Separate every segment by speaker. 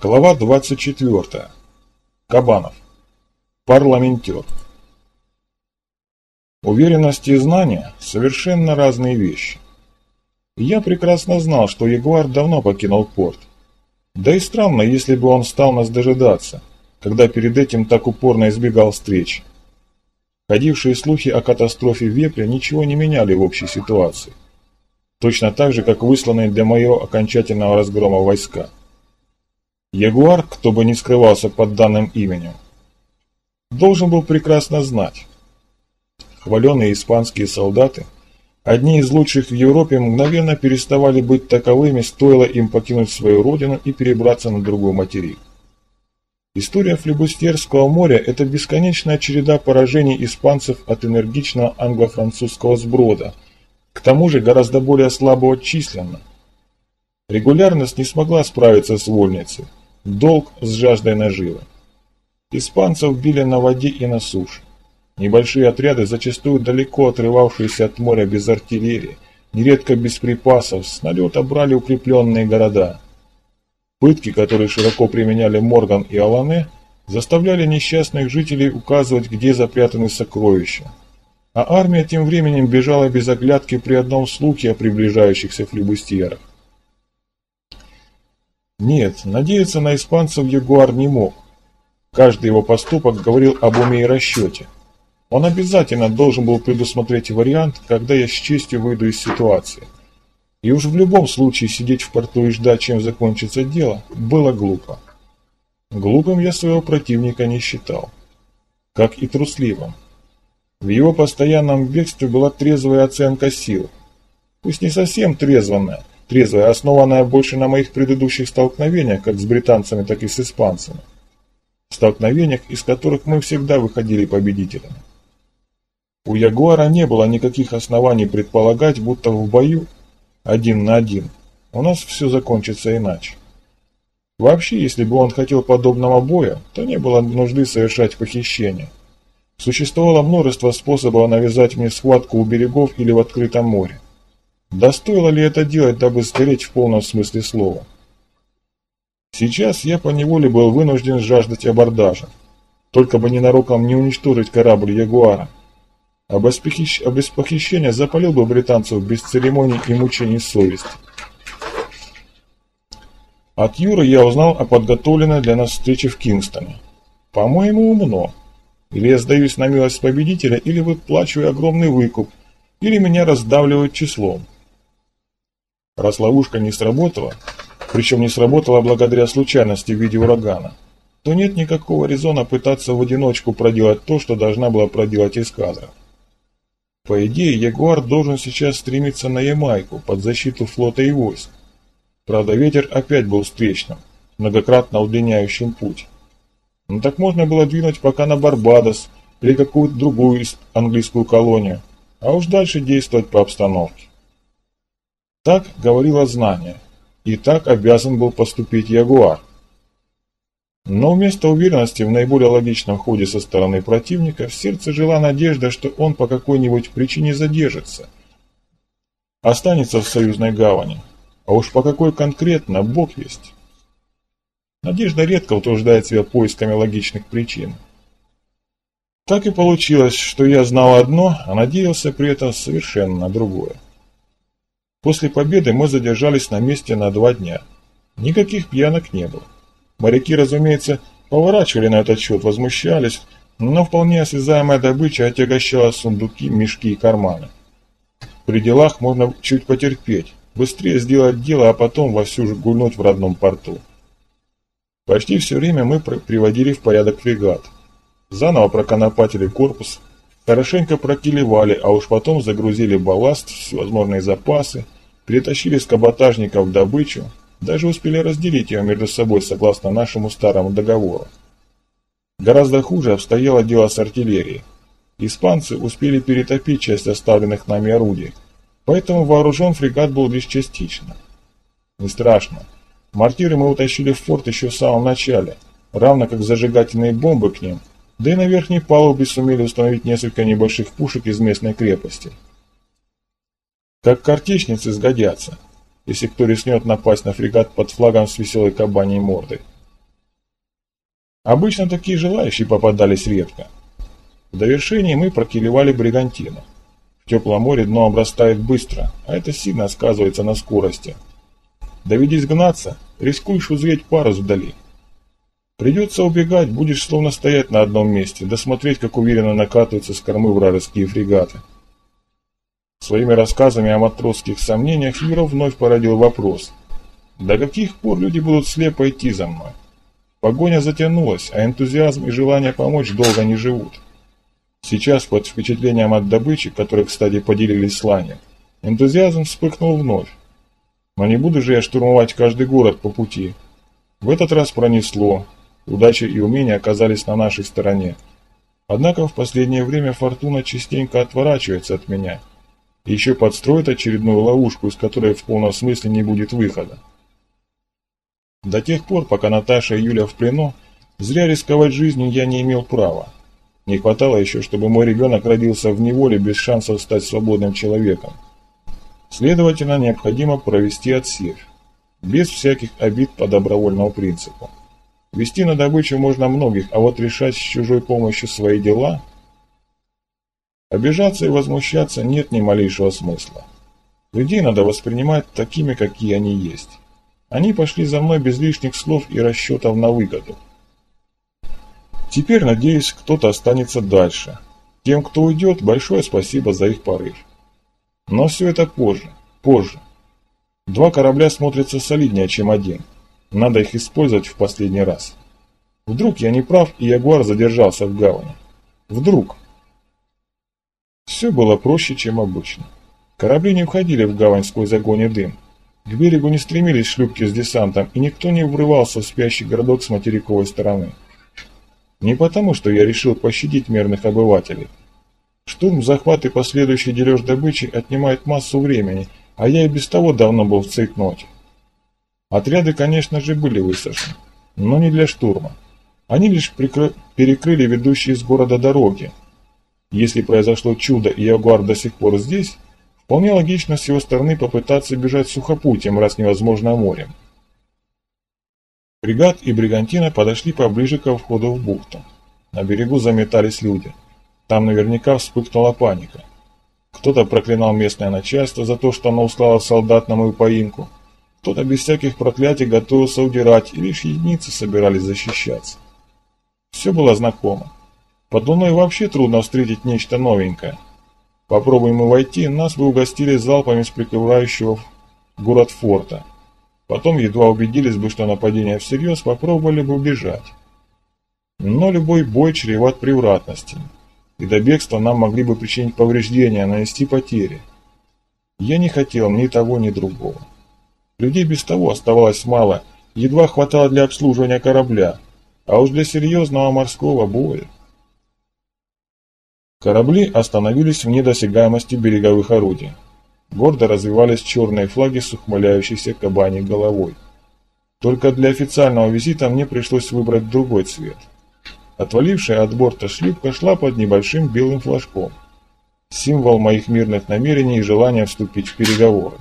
Speaker 1: Глава 24. Кабанов. Парламентер. Уверенность и знания – совершенно разные вещи. Я прекрасно знал, что Ягуар давно покинул порт. Да и странно, если бы он стал нас дожидаться, когда перед этим так упорно избегал встреч. Ходившие слухи о катастрофе Вепря ничего не меняли в общей ситуации. Точно так же, как высланные для моего окончательного разгрома войска. Ягуар, кто бы ни скрывался под данным именем, должен был прекрасно знать. Хваленные испанские солдаты, одни из лучших в Европе, мгновенно переставали быть таковыми, стоило им покинуть свою родину и перебраться на другой материк. История Флебустерского моря – это бесконечная череда поражений испанцев от энергичного англо-французского сброда, к тому же гораздо более слабого численно. Регулярность не смогла справиться с вольницей, Долг с жаждой наживы. Испанцев били на воде и на суше. Небольшие отряды, зачастую далеко отрывавшиеся от моря без артиллерии, нередко без припасов, с налета брали укрепленные города. Пытки, которые широко применяли Морган и Алане, заставляли несчастных жителей указывать, где запрятаны сокровища. А армия тем временем бежала без оглядки при одном слухе о приближающихся флебустьерах. Нет, надеяться на испанцев Ягуар не мог. Каждый его поступок говорил об уме и расчете. Он обязательно должен был предусмотреть вариант, когда я с честью выйду из ситуации. И уж в любом случае сидеть в порту и ждать, чем закончится дело, было глупо. Глупым я своего противника не считал. Как и трусливым. В его постоянном бегстве была трезвая оценка сил. Пусть не совсем трезванная, трезвая, основанная больше на моих предыдущих столкновениях, как с британцами, так и с испанцами. Столкновениях, из которых мы всегда выходили победителями. У Ягуара не было никаких оснований предполагать, будто в бою, один на один, у нас все закончится иначе. Вообще, если бы он хотел подобного боя, то не было нужды совершать похищение. Существовало множество способов навязать мне схватку у берегов или в открытом море. Да стоило ли это делать, дабы сгореть в полном смысле слова? Сейчас я поневоле был вынужден жаждать абордажа. Только бы ненароком не уничтожить корабль Ягуара. А похищ... а без похищения запалил бы британцев без церемоний и мучений совести. От Юры я узнал о подготовленной для нас встрече в Кингстоне. По-моему, умно. Или я сдаюсь на милость победителя, или выплачиваю огромный выкуп, или меня раздавливают числом. Раз ловушка не сработала, причем не сработала благодаря случайности в виде урагана, то нет никакого резона пытаться в одиночку проделать то, что должна была проделать эскадра. По идее, Ягуар должен сейчас стремиться на Ямайку под защиту флота и войск. Правда, ветер опять был встречным, многократно удлиняющим путь. Ну так можно было двинуть пока на Барбадос или какую-то другую английскую колонию, а уж дальше действовать по обстановке. Так говорило знание, и так обязан был поступить Ягуар. Но вместо уверенности в наиболее логичном ходе со стороны противника в сердце жила надежда, что он по какой-нибудь причине задержится, останется в союзной гавани, а уж по какой конкретно, бог весть. Надежда редко утруждает себя поисками логичных причин. Так и получилось, что я знал одно, а надеялся при этом совершенно другое. После победы мы задержались на месте на два дня. Никаких пьянок не было. Моряки, разумеется, поворачивали на этот счет, возмущались, но вполне осязаемая добыча отягощала сундуки, мешки и карманы. При делах можно чуть потерпеть, быстрее сделать дело, а потом вовсю гульнуть в родном порту. Почти все время мы приводили в порядок фрегат. Заново проконопатили корпус, Хорошенько прокилевали, а уж потом загрузили балласт, всевозможные запасы, перетащили с каботажников добычу, даже успели разделить ее между собой согласно нашему старому договору. Гораздо хуже обстояло дело с артиллерией. Испанцы успели перетопить часть оставленных нами орудий, поэтому вооружен фрегат был лишь частично. Не страшно. Мортиры мы утащили в форт еще в самом начале, равно как зажигательные бомбы к ним – да и на верхней палубе сумели установить несколько небольших пушек из местной крепости. Как картечницы сгодятся, если кто рискнет напасть на фрегат под флагом с веселой кабаней мордой. Обычно такие желающие попадались редко. В довершении мы прокилевали бригантину. В теплом море дно обрастает быстро, а это сильно сказывается на скорости. Доведись гнаться, рискуешь узреть парус вдали. Придется убегать, будешь словно стоять на одном месте, досмотреть, как уверенно накатываются с кормы вражеские фрегаты. Своими рассказами о матросских сомнениях Юров вновь породил вопрос. До каких пор люди будут слепо идти за мной? Погоня затянулась, а энтузиазм и желание помочь долго не живут. Сейчас, под впечатлением от добычи, которой, кстати, поделились с Ланей, энтузиазм вспыхнул вновь. Но не буду же я штурмовать каждый город по пути. В этот раз пронесло. Удача и умения оказались на нашей стороне. Однако в последнее время фортуна частенько отворачивается от меня. И еще подстроит очередную ловушку, из которой в полном смысле не будет выхода. До тех пор, пока Наташа и Юля в плену, зря рисковать жизнью я не имел права. Не хватало еще, чтобы мой ребенок родился в неволе без шансов стать свободным человеком. Следовательно, необходимо провести отсев. Без всяких обид по добровольному принципу. Вести на добычу можно многих, а вот решать с чужой помощью свои дела... Обижаться и возмущаться нет ни малейшего смысла. Людей надо воспринимать такими, какие они есть. Они пошли за мной без лишних слов и расчетов на выгоду. Теперь, надеюсь, кто-то останется дальше. Тем, кто уйдет, большое спасибо за их порыв. Но все это позже, позже. Два корабля смотрятся солиднее, чем один. Надо их использовать в последний раз. Вдруг я не прав, и Ягуар задержался в гавани. Вдруг. Все было проще, чем обычно. Корабли не входили в гавань сквозь огонь и дым. К берегу не стремились шлюпки с десантом, и никто не врывался в спящий городок с материковой стороны. Не потому, что я решил пощадить мирных обывателей. Штурм, захват и последующий дележ добычи отнимает массу времени, а я и без того давно был в цейтноте. Отряды, конечно же, были высажены, но не для штурма. Они лишь прикры... перекрыли ведущие из города дороги. Если произошло чудо и Ягуар до сих пор здесь, вполне логично с его стороны попытаться бежать сухопутем, раз невозможно морем. Бригад и Бригантина подошли поближе ко входу в бухту. На берегу заметались люди. Там наверняка вспыхнула паника. Кто-то проклинал местное начальство за то, что оно услало солдат на мою поимку. Кто-то без всяких проклятий готовился удирать, и лишь единицы собирались защищаться. Все было знакомо. Под луной вообще трудно встретить нечто новенькое. Попробуем мы войти, нас бы угостили залпами с прикрывающего город форта. Потом едва убедились бы, что нападение всерьез, попробовали бы убежать. Но любой бой чреват превратностями, и до бегства нам могли бы причинить повреждения, нанести потери. Я не хотел ни того, ни другого. Людей без того оставалось мало, едва хватало для обслуживания корабля, а уж для серьезного морского боя. Корабли остановились в недосягаемости береговых орудий. Гордо развивались черные флаги с ухмыляющейся кабаней головой. Только для официального визита мне пришлось выбрать другой цвет. Отвалившая от борта шлюпка шла под небольшим белым флажком. Символ моих мирных намерений и желания вступить в переговоры.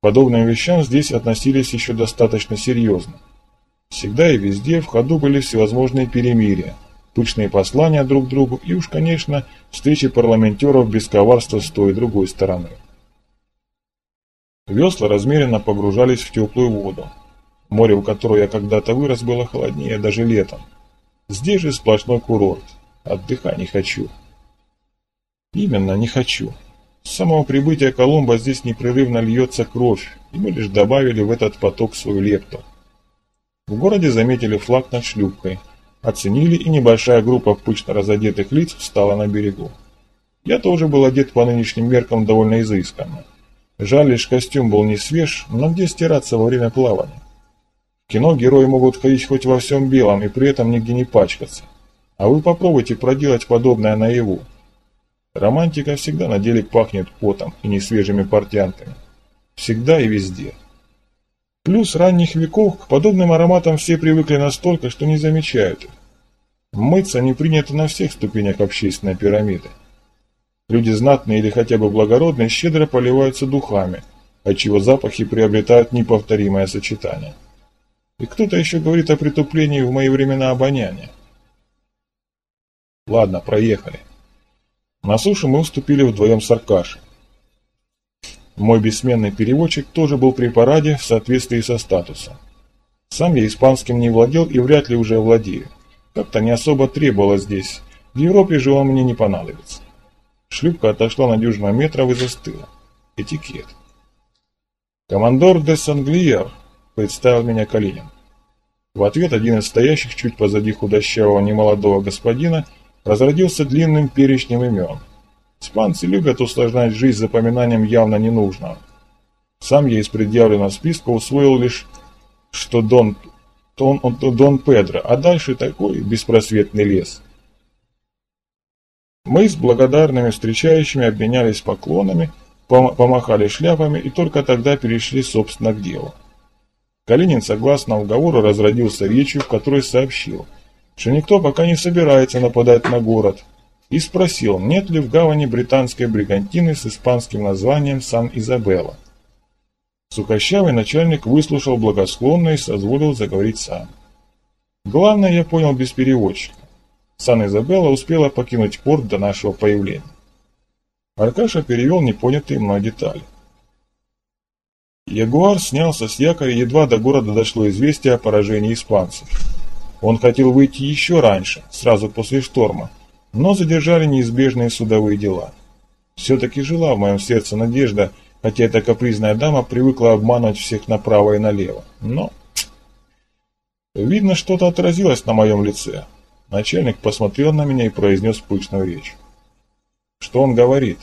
Speaker 1: Подобным вещам здесь относились еще достаточно серьезно. Всегда и везде в ходу были всевозможные перемирия, пышные послания друг другу и уж, конечно, встречи парламентеров без коварства с той и другой стороны. Весла размеренно погружались в теплую воду. Море, у которого я когда-то вырос, было холоднее даже летом. Здесь же сплошной курорт. Отдыхать не хочу. Именно, не хочу. С самого прибытия Колумба здесь непрерывно льется кровь, и мы лишь добавили в этот поток свою лепту. В городе заметили флаг над шлюпкой, оценили, и небольшая группа пышно разодетых лиц встала на берегу. Я тоже был одет по нынешним меркам довольно изысканно. Жаль лишь костюм был не свеж, но где стираться во время плавания? В кино герои могут ходить хоть во всем белом и при этом нигде не пачкаться. А вы попробуйте проделать подобное наяву. Романтика всегда на деле пахнет потом и несвежими портянками. Всегда и везде. Плюс ранних веков к подобным ароматам все привыкли настолько, что не замечают их. Мыться не принято на всех ступенях общественной пирамиды. Люди знатные или хотя бы благородные щедро поливаются духами, отчего запахи приобретают неповторимое сочетание. И кто-то еще говорит о притуплении в мои времена обоняния. Ладно, проехали. На суше мы уступили вдвоем с Аркашей. Мой бессменный переводчик тоже был при параде в соответствии со статусом. Сам я испанским не владел и вряд ли уже владею. Как-то не особо требовалось здесь. В Европе же он мне не понадобится. Шлюпка отошла на дюжину метров и застыла. Этикет. «Командор де Санглиер», — представил меня Калинин. В ответ один из стоящих чуть позади худощавого немолодого господина разродился длинным перечнем имен. Испанцы любят усложнять жизнь запоминанием явно ненужного. Сам я из предъявленного списка усвоил лишь, что Дон, Дон, Дон Педро, а дальше такой беспросветный лес. Мы с благодарными встречающими обменялись поклонами, помахали шляпами и только тогда перешли, собственно, к делу. Калинин, согласно уговору, разродился речью, в которой сообщил, что никто пока не собирается нападать на город, и спросил, нет ли в гавани британской бригантины с испанским названием Сан-Изабелла. Сукощавый начальник выслушал благосклонно и созволил заговорить сам. Главное я понял без переводчика. Сан-Изабелла успела покинуть порт до нашего появления. Аркаша перевел непонятые мной детали. Ягуар снялся с якоря, едва до города дошло известие о поражении испанцев. Он хотел выйти еще раньше, сразу после шторма, но задержали неизбежные судовые дела. Все-таки жила в моем сердце надежда, хотя эта капризная дама привыкла обманывать всех направо и налево. Но... Видно, что-то отразилось на моем лице. Начальник посмотрел на меня и произнес пышную речь. Что он говорит?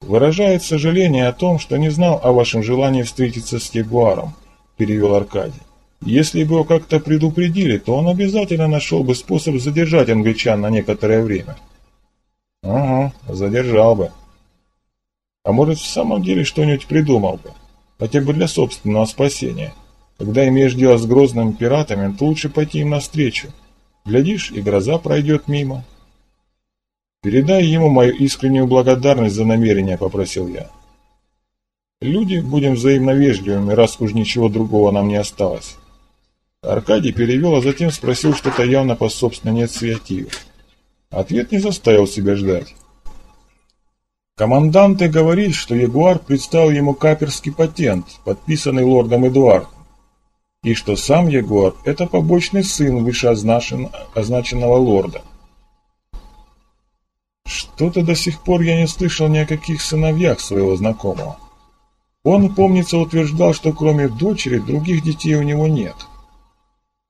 Speaker 1: Выражает сожаление о том, что не знал о вашем желании встретиться с Ягуаром, перевел Аркадий. Если бы его как-то предупредили, то он обязательно нашел бы способ задержать англичан на некоторое время. Ага, задержал бы. А может, в самом деле что-нибудь придумал бы, хотя бы для собственного спасения. Когда имеешь дело с грозными пиратами, то лучше пойти им навстречу, Глядишь, и гроза пройдет мимо. Передай ему мою искреннюю благодарность за намерение, попросил я. Люди будем взаимно вежливыми, раз уж ничего другого нам не осталось. Аркадий перевел, а затем спросил что-то явно по собственной инициативе. Ответ не заставил себя ждать. Команданте говорит, что Ягуар представил ему каперский патент, подписанный лордом Эдуардом и что сам Егор – это побочный сын вышеозначенного лорда. Что-то до сих пор я не слышал ни о каких сыновьях своего знакомого. Он, помнится, утверждал, что кроме дочери других детей у него нет.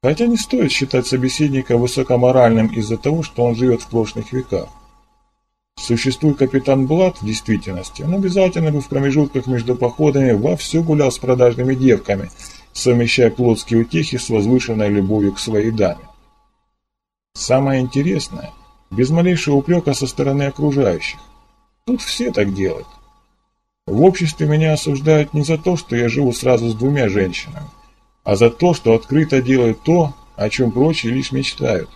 Speaker 1: Хотя не стоит считать собеседника высокоморальным из-за того, что он живет в прошлых веках. Существует капитан Блад в действительности, он обязательно бы в промежутках между походами вовсю гулял с продажными девками – совмещая плотские утехи с возвышенной любовью к своей даме. Самое интересное, без малейшего упрека со стороны окружающих. Тут все так делают. В обществе меня осуждают не за то, что я живу сразу с двумя женщинами, а за то, что открыто делаю то, о чем прочие лишь мечтают.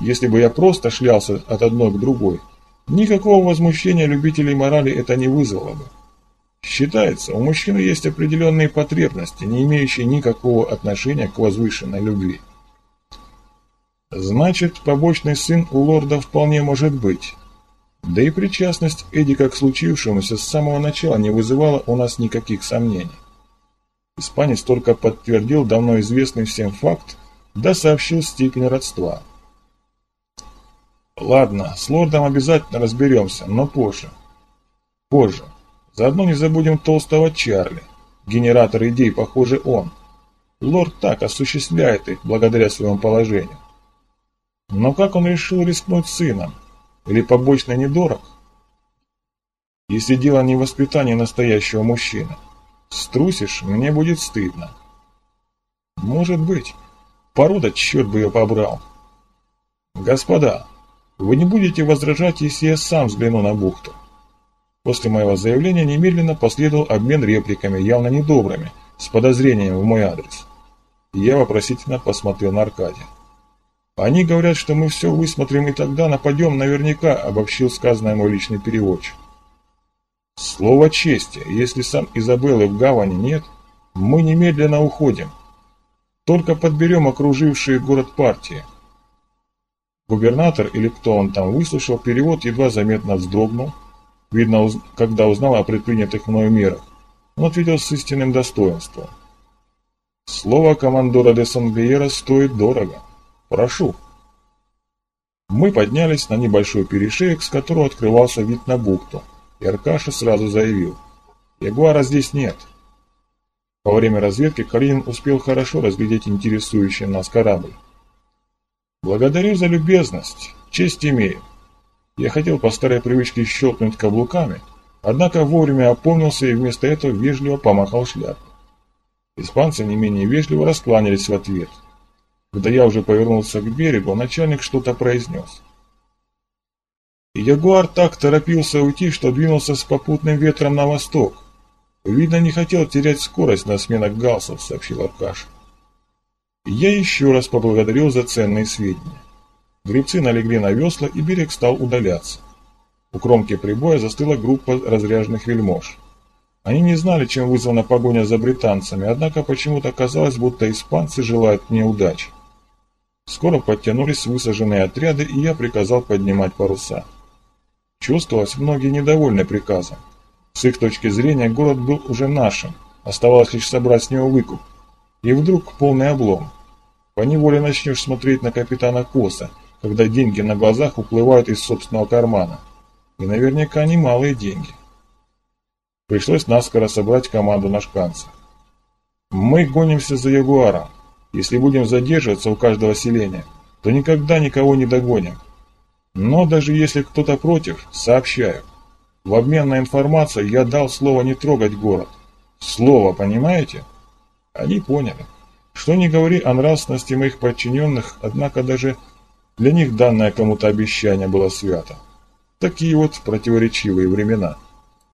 Speaker 1: Если бы я просто шлялся от одной к другой, никакого возмущения любителей морали это не вызвало бы. Считается, у мужчины есть определенные потребности, не имеющие никакого отношения к возвышенной любви. Значит, побочный сын у лорда вполне может быть. Да и причастность Эдика к случившемуся с самого начала не вызывала у нас никаких сомнений. Испанец только подтвердил давно известный всем факт, да сообщил степень родства. Ладно, с лордом обязательно разберемся, но позже. Позже. Заодно не забудем толстого Чарли. Генератор идей, похоже, он. Лорд так осуществляет их благодаря своему положению. Но как он решил рискнуть сыном? Или побочно недорог? Если дело не в воспитании настоящего мужчины. Струсишь, мне будет стыдно. Может быть. Порода, черт бы ее побрал. Господа, вы не будете возражать, если я сам взгляну на бухту? После моего заявления немедленно последовал обмен репликами, явно недобрыми, с подозрением в мой адрес. Я вопросительно посмотрел на Аркадия. «Они говорят, что мы все высмотрим и тогда нападем наверняка», обобщил сказанное мой личный переводчик. «Слово чести, если сам Изабеллы в гавани нет, мы немедленно уходим». Только подберем окружившие город партии. Губернатор или кто он там выслушал перевод, едва заметно вздрогнул, видно, когда узнал о предпринятых мною мерах. Он ответил с истинным достоинством. Слово командора де Санглиера стоит дорого. Прошу. Мы поднялись на небольшой перешеек, с которого открывался вид на бухту, и Аркаша сразу заявил. Ягуара здесь нет. Во время разведки Калинин успел хорошо разглядеть интересующий нас корабль. Благодарю за любезность, честь имею. Я хотел по старой привычке щелкнуть каблуками, однако вовремя опомнился и вместо этого вежливо помахал шляпой. Испанцы не менее вежливо раскланялись в ответ. Когда я уже повернулся к берегу, начальник что-то произнес. Ягуар так торопился уйти, что двинулся с попутным ветром на восток. Видно, не хотел терять скорость на сменах галсов, сообщил Аркаш. Я еще раз поблагодарил за ценные сведения. Гребцы налегли на весла, и берег стал удаляться. У кромки прибоя застыла группа разряженных вельмож. Они не знали, чем вызвана погоня за британцами, однако почему-то казалось, будто испанцы желают мне удачи. Скоро подтянулись высаженные отряды, и я приказал поднимать паруса. Чувствовалось, многие недовольны приказом. С их точки зрения город был уже нашим, оставалось лишь собрать с него выкуп. И вдруг полный облом. Поневоле начнешь смотреть на капитана Коса, когда деньги на глазах уплывают из собственного кармана. И наверняка немалые деньги. Пришлось наскоро собрать команду на шканцах. Мы гонимся за Ягуаром. Если будем задерживаться у каждого селения, то никогда никого не догоним. Но даже если кто-то против, сообщаю. В обмен на информацию я дал слово не трогать город. Слово, понимаете? Они поняли. Что не говори о нравственности моих подчиненных, однако даже для них данное кому-то обещание было свято. Такие вот противоречивые времена.